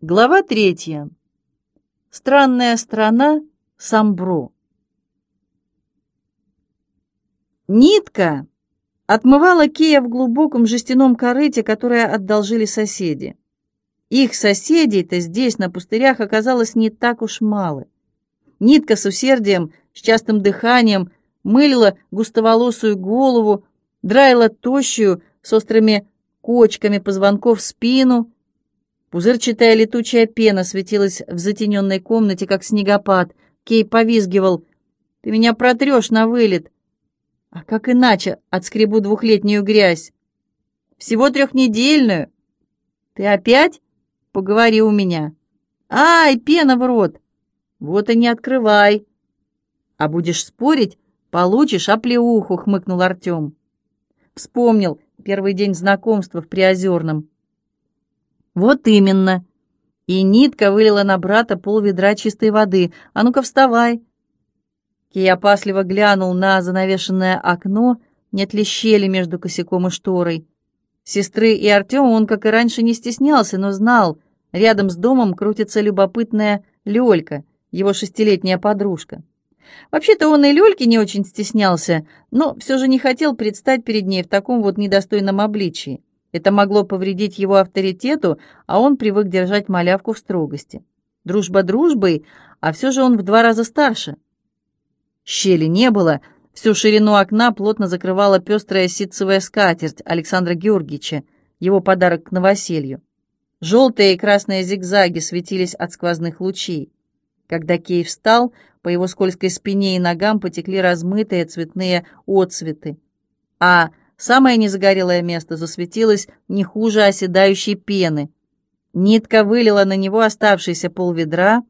Глава третья. Странная страна Самбро. Нитка отмывала Кея в глубоком жестяном корыте, которое одолжили соседи. Их соседей-то здесь, на пустырях, оказалось не так уж мало. Нитка с усердием, с частым дыханием, мылила густоволосую голову, драила тощую, с острыми кочками позвонков спину, Пузырчатая летучая пена светилась в затененной комнате, как снегопад. Кей повизгивал. «Ты меня протрешь на вылет!» «А как иначе отскребу двухлетнюю грязь?» «Всего трехнедельную!» «Ты опять?» «Поговори у меня!» «Ай, пена в рот!» «Вот и не открывай!» «А будешь спорить, получишь оплеуху!» — хмыкнул Артем. Вспомнил первый день знакомства в Приозерном. «Вот именно!» И нитка вылила на брата пол ведра чистой воды. «А ну-ка, вставай!» Кей опасливо глянул на занавешенное окно, нет ли щели между косяком и шторой. Сестры и Артема он, как и раньше, не стеснялся, но знал, рядом с домом крутится любопытная Лёлька, его шестилетняя подружка. Вообще-то он и Лёльки не очень стеснялся, но все же не хотел предстать перед ней в таком вот недостойном обличии. Это могло повредить его авторитету, а он привык держать малявку в строгости. Дружба дружбой, а все же он в два раза старше. Щели не было, всю ширину окна плотно закрывала пестрая ситцевая скатерть Александра Георгиевича, его подарок к новоселью. Желтые и красные зигзаги светились от сквозных лучей. Когда Кей встал, по его скользкой спине и ногам потекли размытые цветные отцветы, а Самое незагорелое место засветилось не хуже оседающей пены. Нитка вылила на него оставшийся полведра,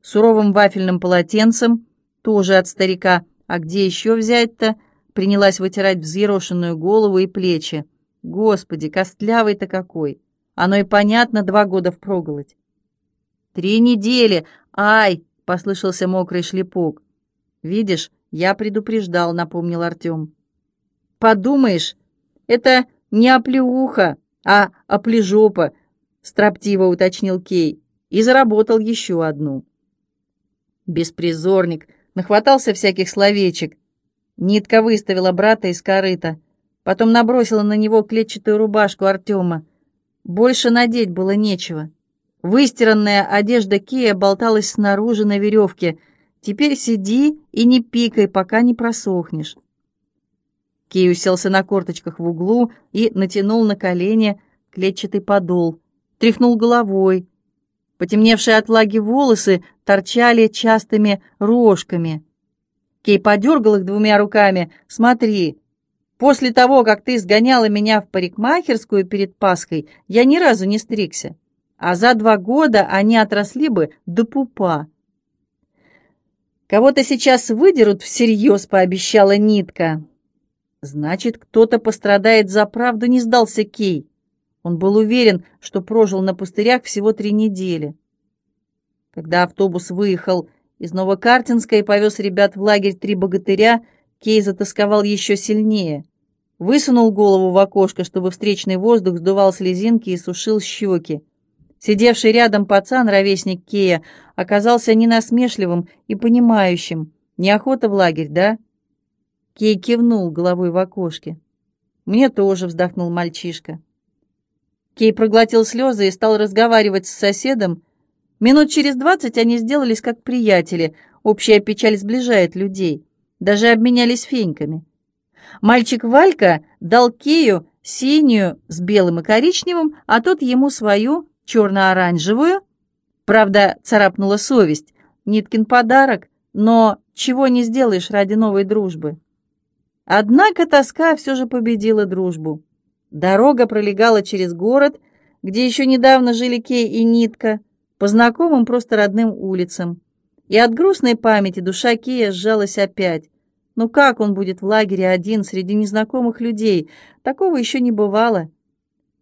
суровым вафельным полотенцем, тоже от старика, а где еще взять-то, принялась вытирать взъерошенную голову и плечи. Господи, костлявый-то какой! Оно и понятно, два года впроголодь. «Три недели! Ай!» — послышался мокрый шлепок. «Видишь, я предупреждал», — напомнил Артем. Подумаешь, это не оплеуха, а оплежопа, строптиво уточнил Кей и заработал еще одну. Беспризорник, нахватался всяких словечек. Нитка выставила брата из корыта, потом набросила на него клетчатую рубашку Артема. Больше надеть было нечего. Выстиранная одежда Кея болталась снаружи на веревке. Теперь сиди и не пикай, пока не просохнешь. Кей уселся на корточках в углу и натянул на колени клетчатый подол, тряхнул головой. Потемневшие от влаги волосы торчали частыми рожками. Кей подергал их двумя руками. «Смотри, после того, как ты сгоняла меня в парикмахерскую перед Пасхой, я ни разу не стригся, а за два года они отросли бы до пупа». «Кого-то сейчас выдерут всерьез», — пообещала Нитка. Значит, кто-то пострадает за правду, не сдался Кей. Он был уверен, что прожил на пустырях всего три недели. Когда автобус выехал из Новокартинска и повез ребят в лагерь «Три богатыря», Кей затасковал еще сильнее. Высунул голову в окошко, чтобы встречный воздух сдувал слезинки и сушил щеки. Сидевший рядом пацан, ровесник Кея, оказался ненасмешливым и понимающим. «Неохота в лагерь, да?» Кей кивнул головой в окошке. «Мне тоже», — вздохнул мальчишка. Кей проглотил слезы и стал разговаривать с соседом. Минут через двадцать они сделались как приятели. Общая печаль сближает людей. Даже обменялись феньками. Мальчик Валька дал Кею синюю с белым и коричневым, а тот ему свою черно-оранжевую. Правда, царапнула совесть. Ниткин подарок, но чего не сделаешь ради новой дружбы. Однако тоска все же победила дружбу. Дорога пролегала через город, где еще недавно жили Кей и Нитка, по знакомым просто родным улицам. И от грустной памяти душа Кея сжалась опять. Ну как он будет в лагере один среди незнакомых людей? Такого еще не бывало.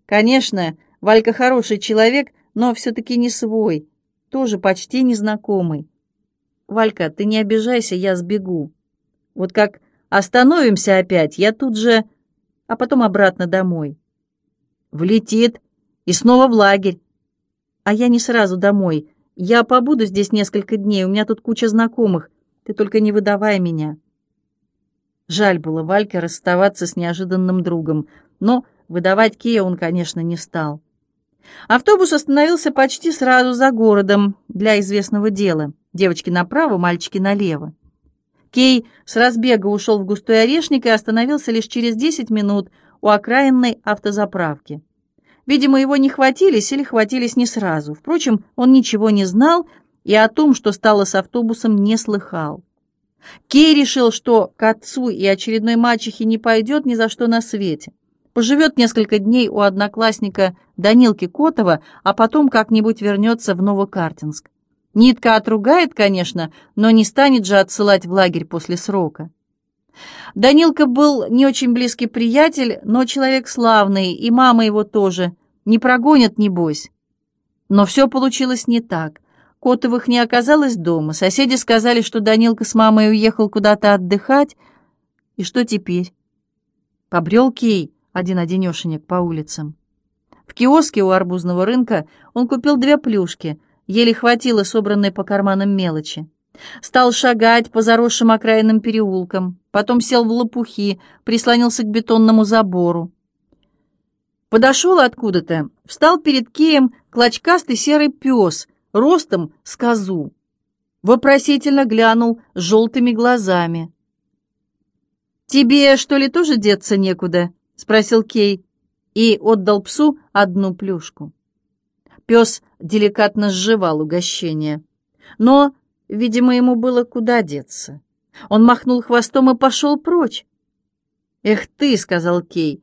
Конечно, Валька хороший человек, но все-таки не свой, тоже почти незнакомый. «Валька, ты не обижайся, я сбегу». Вот как Остановимся опять, я тут же... А потом обратно домой. Влетит и снова в лагерь. «А я не сразу домой. Я побуду здесь несколько дней, у меня тут куча знакомых. Ты только не выдавай меня». Жаль было Вальке расставаться с неожиданным другом, но выдавать Кея он, конечно, не стал. Автобус остановился почти сразу за городом для известного дела. Девочки направо, мальчики налево. Кей с разбега ушел в густой орешник и остановился лишь через 10 минут у окраинной автозаправки. Видимо, его не хватились или хватились не сразу. Впрочем, он ничего не знал и о том, что стало с автобусом, не слыхал. Кей решил, что к отцу и очередной мачехе не пойдет ни за что на свете. Поживет несколько дней у одноклассника Данилки Котова, а потом как-нибудь вернется в Новокартинск. Нитка отругает, конечно, но не станет же отсылать в лагерь после срока. Данилка был не очень близкий приятель, но человек славный, и мама его тоже. Не прогонят, небось. Но все получилось не так. Котовых не оказалось дома. Соседи сказали, что Данилка с мамой уехал куда-то отдыхать. И что теперь? Побрел Кей один-одинешенек по улицам. В киоске у арбузного рынка он купил две плюшки — еле хватило собранной по карманам мелочи. Стал шагать по заросшим окраинным переулкам, потом сел в лопухи, прислонился к бетонному забору. Подошел откуда-то, встал перед Кеем клочкастый серый пес, ростом с козу. Вопросительно глянул желтыми глазами. «Тебе, что ли, тоже деться некуда?» — спросил Кей и отдал псу одну плюшку. Пес деликатно сживал угощение. Но, видимо, ему было куда деться. Он махнул хвостом и пошел прочь. «Эх ты!» — сказал Кей.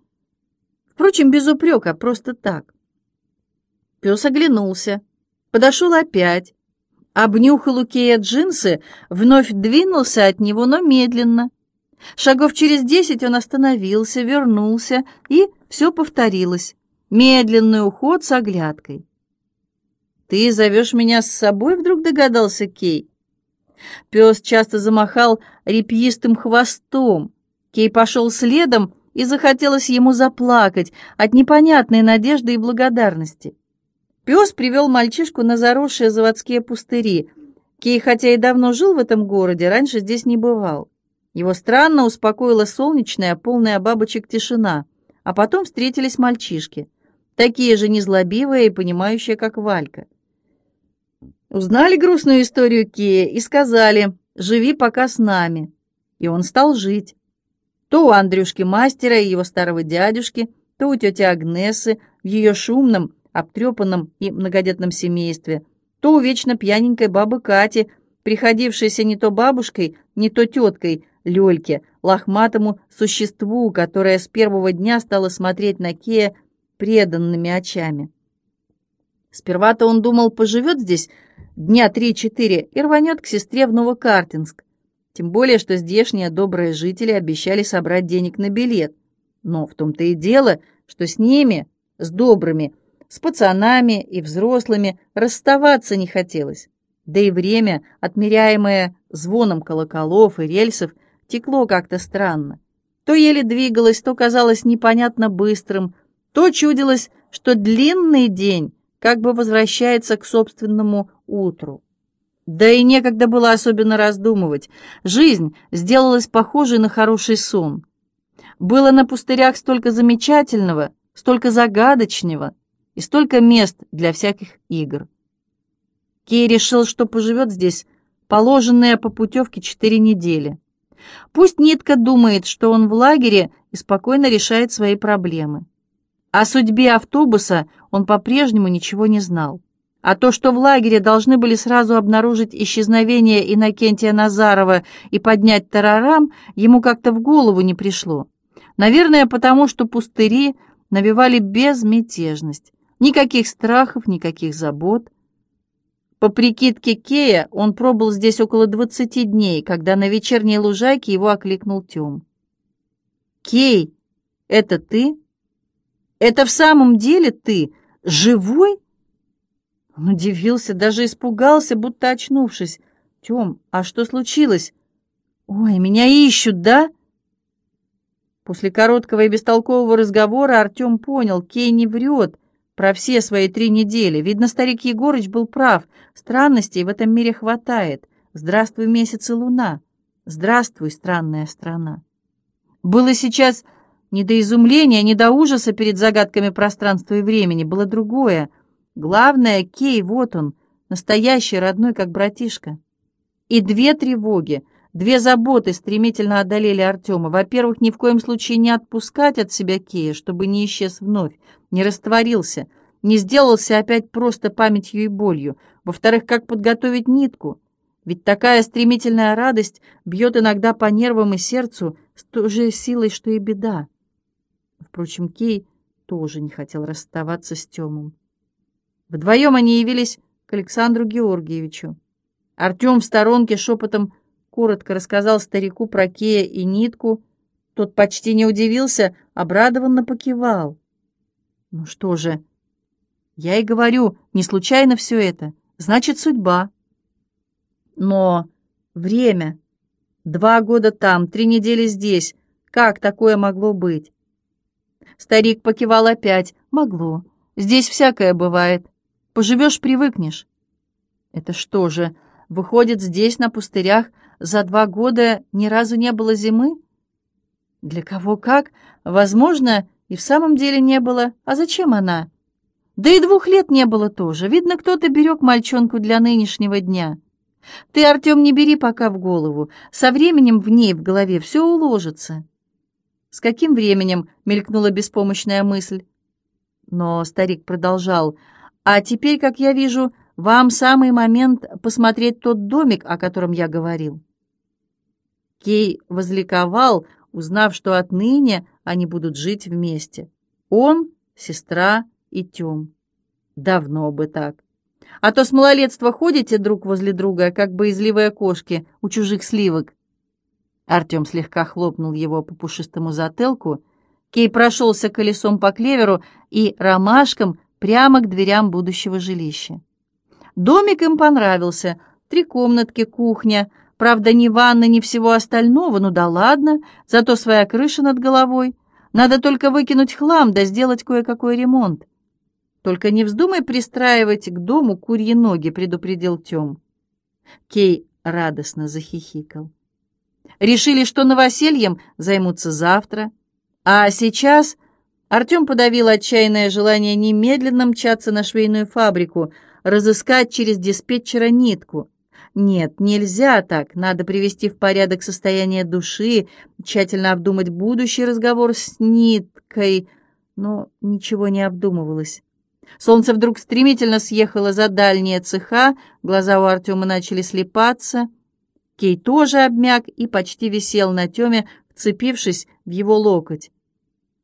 Впрочем, без упрека, просто так. Пес оглянулся, подошел опять, обнюхал у Кея джинсы, вновь двинулся от него, но медленно. Шагов через десять он остановился, вернулся, и все повторилось. Медленный уход с оглядкой. «Ты зовешь меня с собой?» — вдруг догадался Кей. Пес часто замахал репьистым хвостом. Кей пошел следом, и захотелось ему заплакать от непонятной надежды и благодарности. Пес привел мальчишку на заросшие заводские пустыри. Кей, хотя и давно жил в этом городе, раньше здесь не бывал. Его странно успокоила солнечная, полная бабочек тишина. А потом встретились мальчишки, такие же незлобивые и понимающие, как Валька. Узнали грустную историю Кея и сказали «Живи пока с нами». И он стал жить. То у Андрюшки мастера и его старого дядюшки, то у тети Агнесы в ее шумном, обтрепанном и многодетном семействе, то у вечно пьяненькой бабы Кати, приходившейся не то бабушкой, не то теткой Лёльке, лохматому существу, которое с первого дня стало смотреть на Кея преданными очами. Сперва-то он думал, поживет здесь дня три-четыре и рванет к сестре в Новокартинск. Тем более, что здешние добрые жители обещали собрать денег на билет. Но в том-то и дело, что с ними, с добрыми, с пацанами и взрослыми расставаться не хотелось. Да и время, отмеряемое звоном колоколов и рельсов, текло как-то странно. То еле двигалось, то казалось непонятно быстрым, то чудилось, что длинный день как бы возвращается к собственному утру. Да и некогда было особенно раздумывать. Жизнь сделалась похожей на хороший сон. Было на пустырях столько замечательного, столько загадочного и столько мест для всяких игр. Кей решил, что поживет здесь положенные по путевке четыре недели. Пусть Нитка думает, что он в лагере и спокойно решает свои проблемы. О судьбе автобуса он по-прежнему ничего не знал. А то, что в лагере должны были сразу обнаружить исчезновение Иннокентия Назарова и поднять тарарам, ему как-то в голову не пришло. Наверное, потому что пустыри навевали безмятежность. Никаких страхов, никаких забот. По прикидке Кея, он пробыл здесь около двадцати дней, когда на вечерней лужайке его окликнул Тём. «Кей, это ты?» «Это в самом деле ты? Живой?» Он удивился, даже испугался, будто очнувшись. «Тем, а что случилось?» «Ой, меня ищут, да?» После короткого и бестолкового разговора Артем понял, Кей не врет, про все свои три недели. Видно, старик Егорыч был прав. Странностей в этом мире хватает. Здравствуй, месяц и луна. Здравствуй, странная страна. Было сейчас не до изумления, не до ужаса перед загадками пространства и времени. Было другое. Главное, Кей, вот он, настоящий, родной, как братишка. И две тревоги, две заботы стремительно одолели Артема. Во-первых, ни в коем случае не отпускать от себя Кея, чтобы не исчез вновь, не растворился, не сделался опять просто памятью и болью. Во-вторых, как подготовить нитку? Ведь такая стремительная радость бьет иногда по нервам и сердцу с той же силой, что и беда. Впрочем, Кей тоже не хотел расставаться с Темом. Вдвоем они явились к Александру Георгиевичу. Артем в сторонке шепотом коротко рассказал старику про Кея и нитку. Тот почти не удивился, обрадованно покивал. «Ну что же, я и говорю, не случайно все это, значит, судьба». Но время, два года там, три недели здесь, как такое могло быть? Старик покивал опять. Могло. Здесь всякое бывает. Поживешь — привыкнешь. Это что же, выходит, здесь, на пустырях, за два года ни разу не было зимы? Для кого как? Возможно, и в самом деле не было. А зачем она? Да и двух лет не было тоже. Видно, кто-то берег мальчонку для нынешнего дня. Ты, Артем, не бери пока в голову. Со временем в ней, в голове, все уложится. С каким временем мелькнула беспомощная мысль? Но старик продолжал. А теперь, как я вижу, вам самый момент посмотреть тот домик, о котором я говорил. Кей возликовал, узнав, что отныне они будут жить вместе. Он, сестра и Тём. Давно бы так. А то с малолетства ходите друг возле друга, как боязливые кошки у чужих сливок. Артем слегка хлопнул его по пушистому затылку. Кей прошелся колесом по клеверу и ромашкам прямо к дверям будущего жилища. Домик им понравился. Три комнатки, кухня. Правда, ни ванны, ни всего остального, ну да ладно, зато своя крыша над головой. Надо только выкинуть хлам да сделать кое-какой ремонт. Только не вздумай пристраивать к дому курьи ноги, предупредил Тём. Кей радостно захихикал. Решили, что новосельем займутся завтра. А сейчас Артем подавил отчаянное желание немедленно мчаться на швейную фабрику, разыскать через диспетчера нитку. Нет, нельзя так. Надо привести в порядок состояние души, тщательно обдумать будущий разговор с ниткой. Но ничего не обдумывалось. Солнце вдруг стремительно съехало за дальние цеха, глаза у Артема начали слепаться. Кей тоже обмяк и почти висел на Теме, вцепившись в его локоть.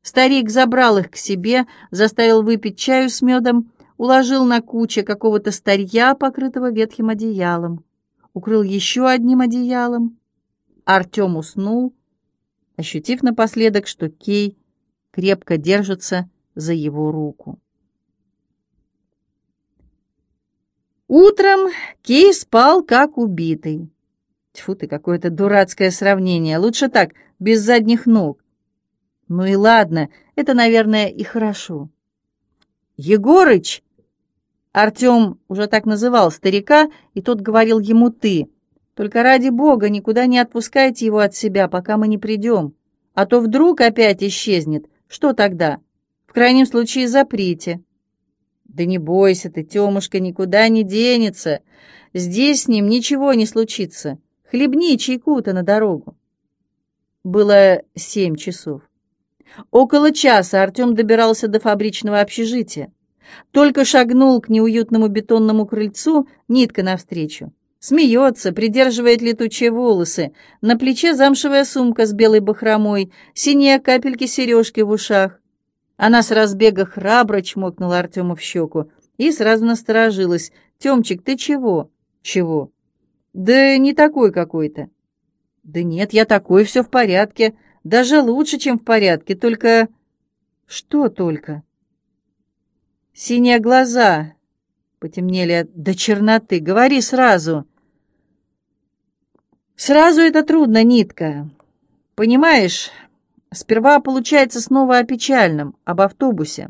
Старик забрал их к себе, заставил выпить чаю с медом, уложил на куче какого-то старья, покрытого ветхим одеялом, укрыл еще одним одеялом. Артем уснул, ощутив напоследок, что Кей крепко держится за его руку. Утром Кей спал как убитый. Тьфу ты, какое-то дурацкое сравнение. Лучше так, без задних ног. Ну и ладно, это, наверное, и хорошо. Егорыч! Артем уже так называл старика, и тот говорил ему «ты». Только ради бога никуда не отпускайте его от себя, пока мы не придем. А то вдруг опять исчезнет. Что тогда? В крайнем случае заприте. «Да не бойся ты, Тёмушка никуда не денется. Здесь с ним ничего не случится. Хлебни чайку-то на дорогу». Было семь часов. Около часа Артём добирался до фабричного общежития. Только шагнул к неуютному бетонному крыльцу, нитка навстречу. Смеется, придерживает летучие волосы, на плече замшевая сумка с белой бахромой, синие капельки-сережки в ушах. Она с разбега храбро чмокнула Артема в щеку и сразу насторожилась. «Темчик, ты чего?» «Чего?» «Да не такой какой-то». «Да нет, я такой, все в порядке. Даже лучше, чем в порядке, только...» «Что только?» «Синие глаза потемнели до черноты. Говори сразу». «Сразу это трудно, Нитка. Понимаешь, Сперва получается снова о печальном, об автобусе.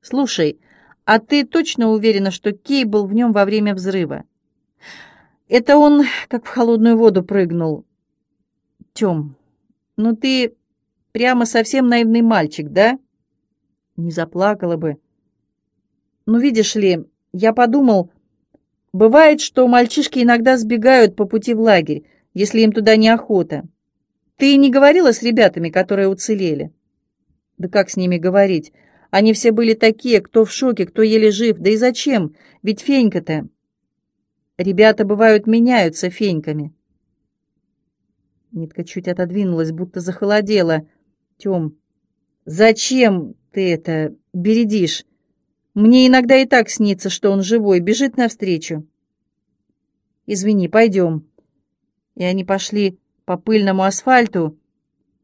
Слушай, А ты точно уверена, что Кей был в нем во время взрыва? Это он как в холодную воду прыгнул. Тем, ну ты прямо совсем наивный мальчик, да? Не заплакала бы. Ну, видишь ли, я подумал, бывает, что мальчишки иногда сбегают по пути в лагерь, если им туда неохота. Ты не говорила с ребятами, которые уцелели? Да как с ними говорить? Они все были такие, кто в шоке, кто еле жив. Да и зачем? Ведь Фенька-то... Ребята, бывают, меняются феньками. Нитка чуть отодвинулась, будто захолодела. Тем, зачем ты это бередишь? Мне иногда и так снится, что он живой, бежит навстречу. Извини, пойдем. И они пошли по пыльному асфальту.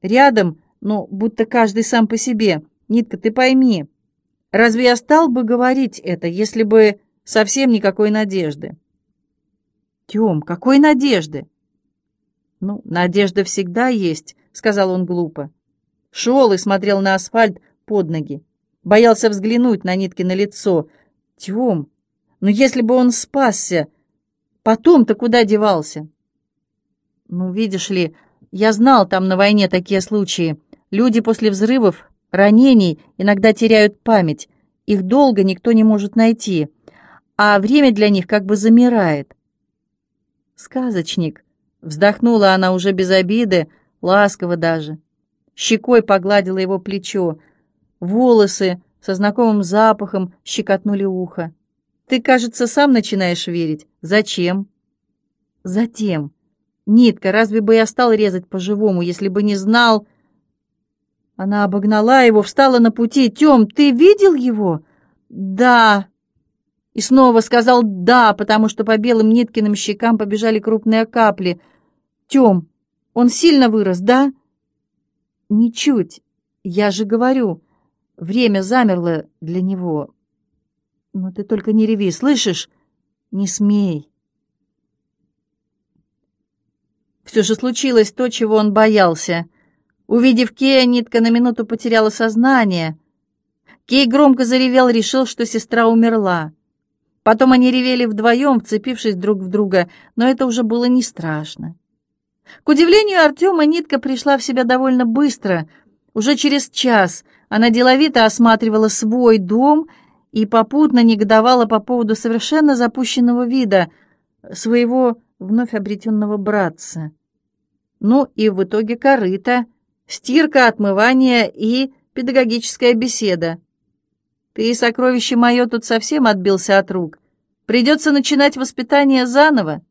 Рядом, но будто каждый сам по себе. Нитка, ты пойми, разве я стал бы говорить это, если бы совсем никакой надежды? Тем, какой надежды? Ну, надежда всегда есть, сказал он глупо. Шел и смотрел на асфальт под ноги. Боялся взглянуть на Ниткино лицо. Тем, ну если бы он спасся, потом-то куда девался? Ну, видишь ли, я знал там на войне такие случаи. Люди после взрывов, ранений иногда теряют память. Их долго никто не может найти, а время для них как бы замирает. «Сказочник!» — вздохнула она уже без обиды, ласково даже. Щекой погладила его плечо. Волосы со знакомым запахом щекотнули ухо. «Ты, кажется, сам начинаешь верить. Зачем?» «Затем. Нитка, разве бы я стал резать по-живому, если бы не знал...» Она обогнала его, встала на пути. «Тем, ты видел его?» «Да», и снова сказал «да», потому что по белым Ниткиным щекам побежали крупные капли. «Тем, он сильно вырос, да?» «Ничуть. Я же говорю, время замерло для него». «Но ты только не реви, слышишь? Не смей». Все же случилось то, чего он боялся. Увидев Кея, Нитка на минуту потеряла сознание. Кей громко заревел, решил, что сестра умерла. Потом они ревели вдвоем, вцепившись друг в друга, но это уже было не страшно. К удивлению Артема, Нитка пришла в себя довольно быстро. Уже через час она деловито осматривала свой дом и попутно негодовала по поводу совершенно запущенного вида своего вновь обретенного братца. Ну и в итоге корыто, стирка, отмывание и педагогическая беседа. Ты, сокровище мое, тут совсем отбился от рук. Придется начинать воспитание заново.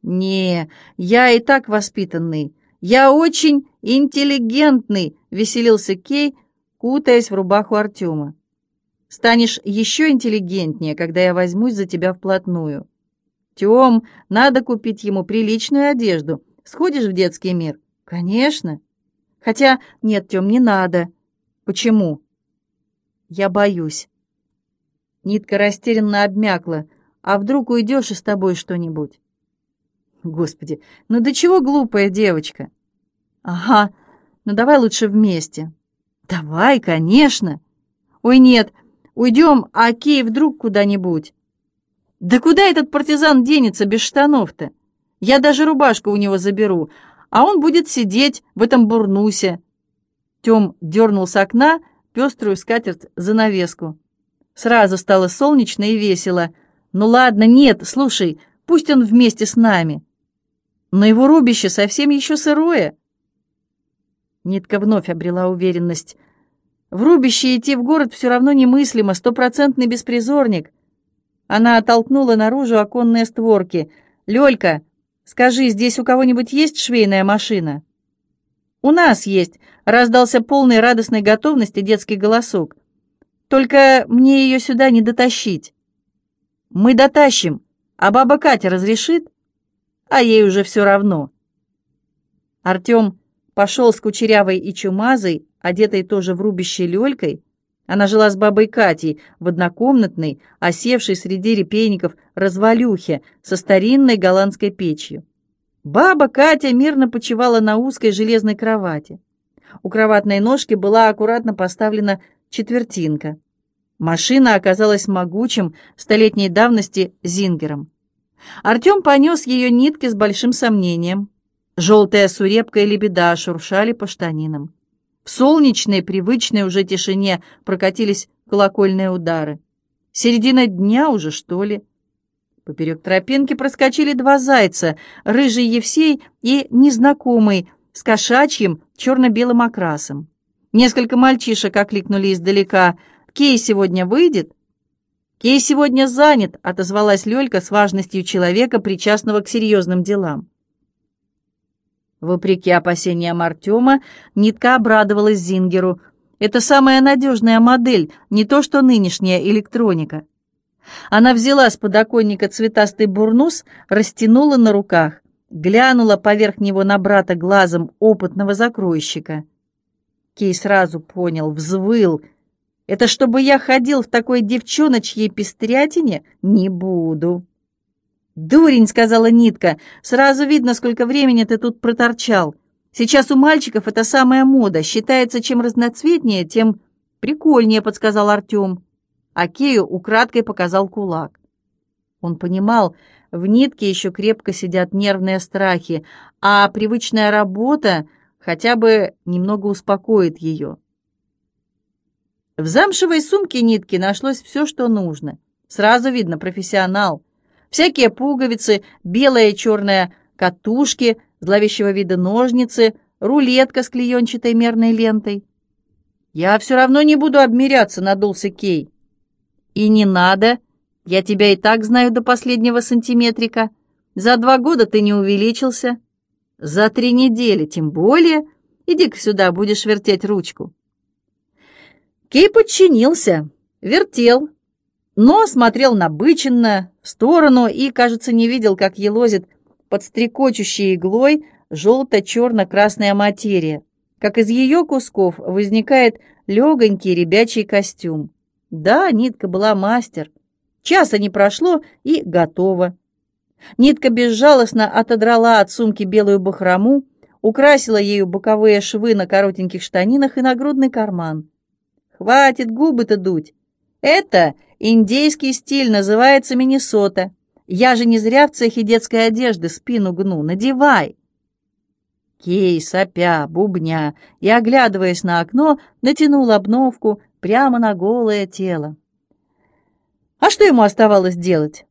Не, я и так воспитанный. Я очень интеллигентный, веселился Кей, кутаясь в рубаху Артема. Станешь еще интеллигентнее, когда я возьмусь за тебя вплотную. Тем, надо купить ему приличную одежду. Сходишь в детский мир? Конечно. Хотя, нет, Тем, не надо. Почему? Я боюсь. Нитка растерянно обмякла. А вдруг уйдешь и с тобой что-нибудь? Господи, ну до чего глупая девочка? Ага, ну давай лучше вместе. Давай, конечно. Ой, нет, уйдем, а Кей вдруг куда-нибудь. Да куда этот партизан денется без штанов-то? Я даже рубашку у него заберу, а он будет сидеть в этом бурнусе. Тем дернул с окна пеструю скатерть занавеску. Сразу стало солнечно и весело. «Ну ладно, нет, слушай, пусть он вместе с нами». Но его рубище совсем еще сырое. Нитка вновь обрела уверенность. В рубище идти в город все равно немыслимо, стопроцентный беспризорник. Она оттолкнула наружу оконные створки. «Лёлька, скажи, здесь у кого-нибудь есть швейная машина?» «У нас есть», — раздался полный радостной готовности детский голосок. «Только мне ее сюда не дотащить». «Мы дотащим, а баба Катя разрешит?» «А ей уже все равно». Артем пошел с кучерявой и чумазой, одетой тоже в рубище лёлькой. Она жила с бабой Катей в однокомнатной, осевшей среди репейников развалюхе со старинной голландской печью. Баба Катя мирно почивала на узкой железной кровати. У кроватной ножки была аккуратно поставлена четвертинка. Машина оказалась могучим, столетней давности зингером. Артем понес ее нитки с большим сомнением. Желтая сурепка и лебеда шуршали по штанинам. В солнечной, привычной уже тишине прокатились колокольные удары. Середина дня уже, что ли? Поперек тропинки проскочили два зайца, рыжий Евсей и незнакомый, с кошачьим черно-белым окрасом. Несколько мальчишек окликнули издалека. «Кей сегодня выйдет?» «Кей сегодня занят», — отозвалась Лёлька с важностью человека, причастного к серьезным делам. Вопреки опасениям Артема, Нитка обрадовалась Зингеру. «Это самая надежная модель, не то что нынешняя электроника». Она взяла с подоконника цветастый бурнус, растянула на руках, глянула поверх него на брата глазом опытного закройщика. Кей сразу понял, взвыл. «Это чтобы я ходил в такой девчоночьей пестрятине? Не буду!» «Дурень!» — сказала Нитка. «Сразу видно, сколько времени ты тут проторчал. Сейчас у мальчиков это самая мода. Считается, чем разноцветнее, тем прикольнее», — подсказал Артем. А Кею украдкой показал кулак. Он понимал, в нитке еще крепко сидят нервные страхи, а привычная работа хотя бы немного успокоит ее. В замшевой сумке нитки нашлось все, что нужно. Сразу видно профессионал. Всякие пуговицы, белая и черная катушки, зловещего вида ножницы, рулетка с клеенчатой мерной лентой. «Я все равно не буду обмеряться», — надулся Кей. «И не надо. Я тебя и так знаю до последнего сантиметрика. За два года ты не увеличился. За три недели тем более. Иди-ка сюда, будешь вертеть ручку». Кей подчинился, вертел, но смотрел набыченно, в сторону и, кажется, не видел, как елозит под стрекочущей иглой желто-черно-красная материя, как из ее кусков возникает легонький ребячий костюм. Да, нитка была мастер. Часа не прошло и готово. Нитка безжалостно отодрала от сумки белую бахрому, украсила ею боковые швы на коротеньких штанинах и нагрудный карман. «Хватит губы-то дуть! Это индейский стиль, называется Миннесота. Я же не зря в цехе детской одежды спину гну. Надевай!» Кей, сопя, бубня и, оглядываясь на окно, натянул обновку, прямо на голое тело. А что ему оставалось делать?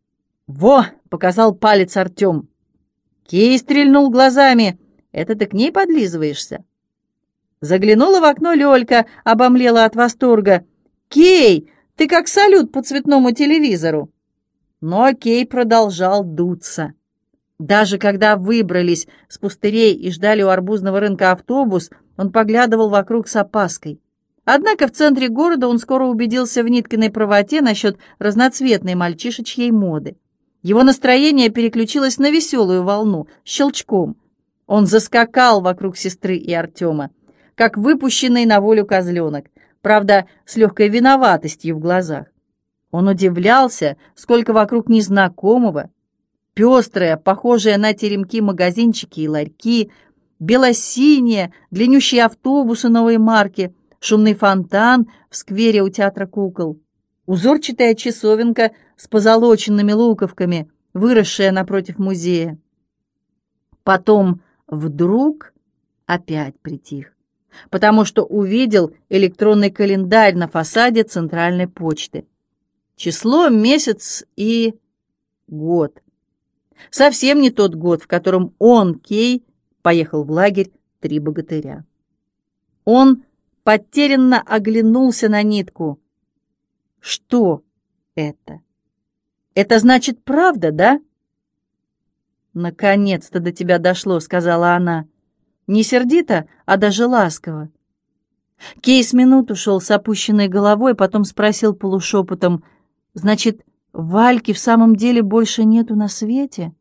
«Во!» — показал палец Артем. Кей стрельнул глазами. «Это ты к ней подлизываешься?» Заглянула в окно Лёлька, обомлела от восторга. «Кей, ты как салют по цветному телевизору!» Но Кей продолжал дуться. Даже когда выбрались с пустырей и ждали у арбузного рынка автобус, он поглядывал вокруг с опаской. Однако в центре города он скоро убедился в Ниткиной правоте насчет разноцветной мальчишечьей моды. Его настроение переключилось на веселую волну, щелчком. Он заскакал вокруг сестры и Артема, как выпущенный на волю козленок, правда, с легкой виноватостью в глазах. Он удивлялся, сколько вокруг незнакомого, пестрые, похожие на теремки магазинчики и ларьки, бело-синие, длиннющие автобусы новой марки — шумный фонтан в сквере у театра кукол, узорчатая часовенка с позолоченными луковками, выросшая напротив музея. Потом вдруг опять притих, потому что увидел электронный календарь на фасаде центральной почты. Число, месяц и год. Совсем не тот год, в котором он, Кей, поехал в лагерь «Три богатыря». Он потерянно оглянулся на нитку. «Что это? Это значит правда, да?» «Наконец-то до тебя дошло», — сказала она. Не сердито, а даже ласково. Кейс минуту шел с опущенной головой, потом спросил полушепотом, «Значит, Вальки в самом деле больше нету на свете?»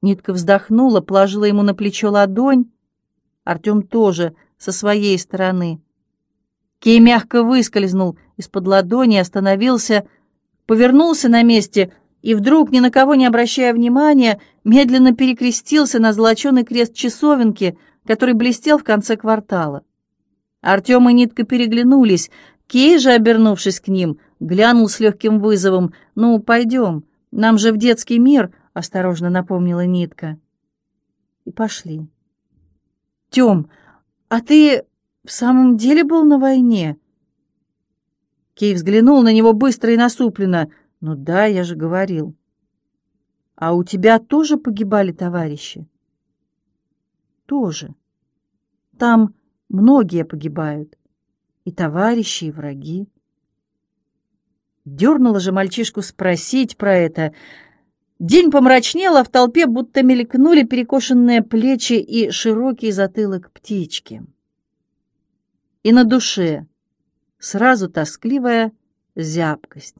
Нитка вздохнула, положила ему на плечо ладонь, Артем тоже со своей стороны. Кей мягко выскользнул из-под ладони, остановился, повернулся на месте и вдруг, ни на кого не обращая внимания, медленно перекрестился на золоченый крест часовенки, который блестел в конце квартала. Артем и Нитка переглянулись. Кей же, обернувшись к ним, глянул с легким вызовом. «Ну, пойдем, нам же в детский мир», — осторожно напомнила Нитка. И пошли. «Тем, а ты в самом деле был на войне?» Кей взглянул на него быстро и насупленно. «Ну да, я же говорил». «А у тебя тоже погибали товарищи?» «Тоже. Там многие погибают. И товарищи, и враги». Дернула же мальчишку спросить про это. День помрачнел, а в толпе будто мелькнули перекошенные плечи и широкий затылок птички. И на душе сразу тоскливая зябкость.